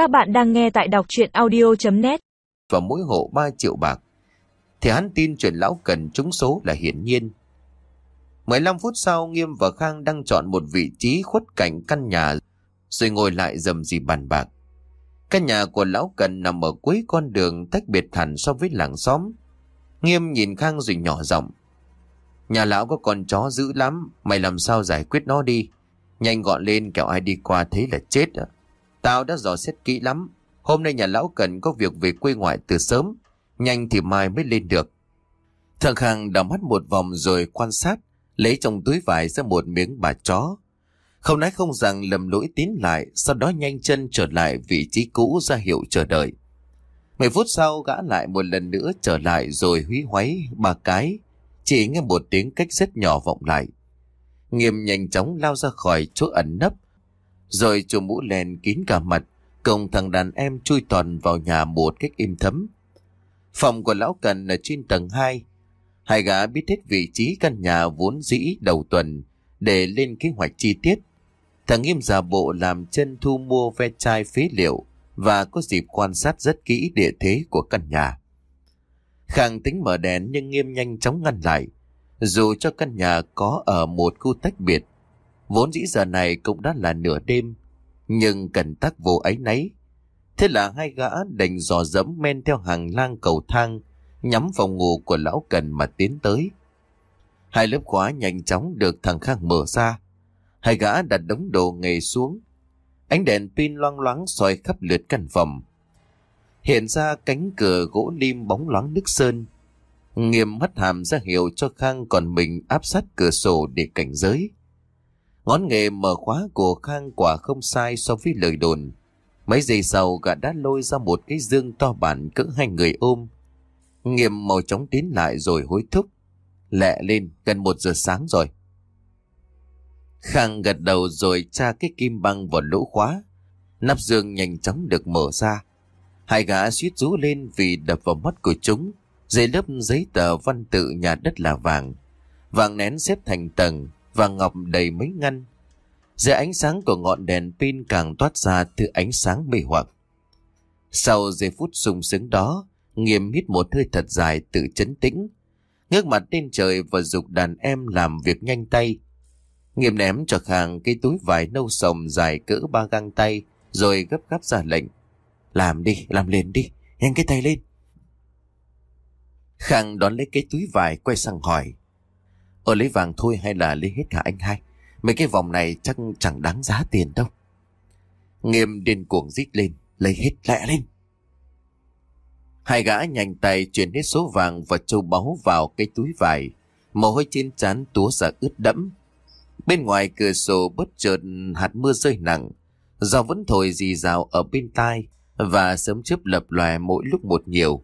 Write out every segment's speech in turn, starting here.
Các bạn đang nghe tại đọc chuyện audio.net Và mỗi hộ 3 triệu bạc. Thì hắn tin chuyện lão cần trúng số là hiển nhiên. 15 phút sau Nghiêm và Khang đang chọn một vị trí khuất cảnh căn nhà rồi ngồi lại dầm gì bàn bạc. Căn nhà của lão cần nằm ở cuối con đường tách biệt hẳn so với làng xóm. Nghiêm nhìn Khang rồi nhỏ giọng. Nhà lão có con chó dữ lắm, mày làm sao giải quyết nó đi. Nhanh gọn lên kẻo ai đi qua thấy là chết à. Tao đã dò xét kỹ lắm. Hôm nay nhà lão cần có việc về quê ngoại từ sớm. Nhanh thì mai mới lên được. Thằng Khang đào mắt một vòng rồi quan sát, lấy trong túi vải ra một miếng bà chó. Không nói không rằng lầm lỗi tín lại, sau đó nhanh chân trở lại vị trí cũ ra hiệu chờ đợi. Mười phút sau gã lại một lần nữa trở lại rồi húy hoáy ba cái, chỉ nghe một tiếng cách rất nhỏ vọng lại. Nghiêm nhanh chóng lao ra khỏi chỗ ẩn nấp, rồi chùm mũ len kín cả mặt, cùng thằng đàn em chui toàn vào nhà một cách im thấm. Phòng của lão cần ở trên tầng 2. Hai gã biết hết vị trí căn nhà vốn dĩ đầu tuần để lên kế hoạch chi tiết. Thằng Nghiêm giả bộ làm chân thu mua ve chai phế liệu và có dịp quan sát rất kỹ địa thế của căn nhà. Khang tính mở đèn nhưng Nghiêm nhanh chóng ngăn lại. Dù cho căn nhà có ở một khu tách biệt, vốn dĩ giờ này cũng đã là nửa đêm, nhưng cần tác vô ấy nấy. Thế là hai gã đành dò dẫm men theo hàng lang cầu thang, nhắm phòng ngủ của lão cần mà tiến tới. Hai lớp khóa nhanh chóng được thằng Khang mở ra. Hai gã đặt đống đồ nghề xuống. Ánh đèn pin loang loáng soi khắp lượt căn phòng. Hiện ra cánh cửa gỗ lim bóng loáng nước sơn. Nghiêm hất hàm ra hiệu cho Khang còn mình áp sát cửa sổ để cảnh giới. Ngón nghề mở khóa của Khang quả không sai so với lời đồn. Mấy giây sau gã đã lôi ra một cái dương to bản cỡ hai người ôm. Nghiêm màu chóng tiến lại rồi hối thúc. Lẹ lên, gần một giờ sáng rồi. Khang gật đầu rồi tra cái kim băng vào lỗ khóa. Nắp dương nhanh chóng được mở ra. Hai gã suýt rú lên vì đập vào mắt của chúng. Dây lớp giấy tờ văn tự nhà đất là vàng. Vàng nén xếp thành tầng, và ngọc đầy mấy ngăn. Dưới ánh sáng của ngọn đèn pin càng toát ra thứ ánh sáng mê hoặc. Sau giây phút sung sướng đó, nghiêm hít một hơi thật dài tự chấn tĩnh. Ngước mặt lên trời và dục đàn em làm việc nhanh tay. Nghiêm ném cho Khang cái túi vải nâu sồng dài cỡ ba găng tay, rồi gấp gáp ra lệnh. Làm đi, làm liền đi, nhanh cái tay lên. Khang đón lấy cái túi vải quay sang hỏi. Ở lấy vàng thôi hay là lấy hết cả anh hai? Mấy cái vòng này chắc chẳng đáng giá tiền đâu. Nghiêm điên cuồng rít lên, lấy hết lẹ lên. Hai gã nhanh tay chuyển hết số vàng và châu báu vào cái túi vải. Mồ hôi trên trán túa ra ướt đẫm. Bên ngoài cửa sổ bất chợt hạt mưa rơi nặng. Gió vẫn thổi dì rào ở bên tai và sớm chớp lập lòe mỗi lúc một nhiều.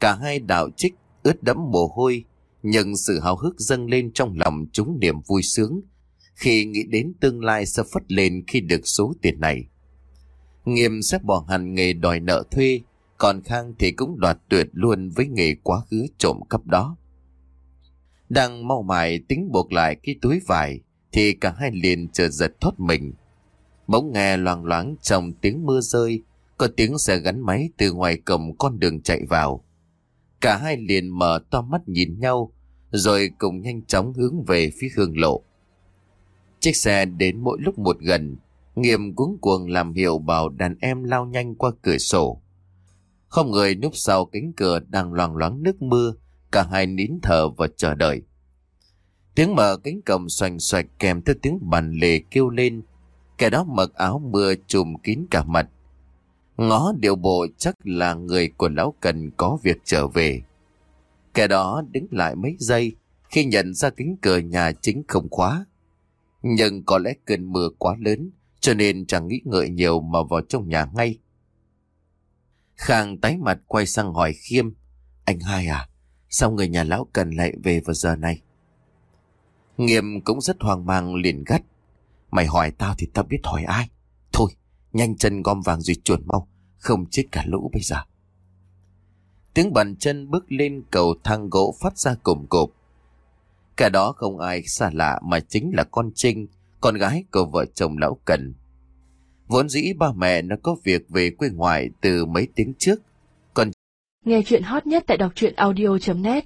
Cả hai đạo trích ướt đẫm mồ hôi nhưng sự hào hức dâng lên trong lòng chúng niềm vui sướng khi nghĩ đến tương lai sẽ phất lên khi được số tiền này. Nghiêm sẽ bỏ hẳn nghề đòi nợ thuê, còn Khang thì cũng đoạt tuyệt luôn với nghề quá khứ trộm cắp đó. Đang mau mài tính buộc lại cái túi vải, thì cả hai liền chợt giật thoát mình. Bỗng nghe loang loáng trong tiếng mưa rơi, có tiếng xe gắn máy từ ngoài cổng con đường chạy vào. Cả hai liền mở to mắt nhìn nhau, rồi cùng nhanh chóng hướng về phía hương lộ. Chiếc xe đến mỗi lúc một gần, nghiêm cuống cuồng làm hiệu bảo đàn em lao nhanh qua cửa sổ. Không người núp sau cánh cửa đang loang loáng nước mưa, cả hai nín thở và chờ đợi. Tiếng mở cánh cổng xoành xoạch kèm theo tiếng bàn lề kêu lên, kẻ đó mặc áo mưa trùm kín cả mặt. Ngó điệu bộ chắc là người của lão cần có việc trở về. Kẻ đó đứng lại mấy giây khi nhận ra kính cửa nhà chính không khóa. Nhưng có lẽ cơn mưa quá lớn cho nên chẳng nghĩ ngợi nhiều mà vào trong nhà ngay. Khang tái mặt quay sang hỏi Khiêm. Anh hai à, sao người nhà lão cần lại về vào giờ này? Nghiêm cũng rất hoang mang liền gắt. Mày hỏi tao thì tao biết hỏi ai. Thôi, nhanh chân gom vàng rồi chuồn mau, không chết cả lũ bây giờ. Tiếng bàn chân bước lên cầu thang gỗ phát ra cồm cộp. Cả đó không ai xa lạ mà chính là con Trinh, con gái của vợ chồng lão Cần. Vốn dĩ ba mẹ nó có việc về quê ngoại từ mấy tiếng trước. còn Nghe chuyện hot nhất tại đọc truyện audio.net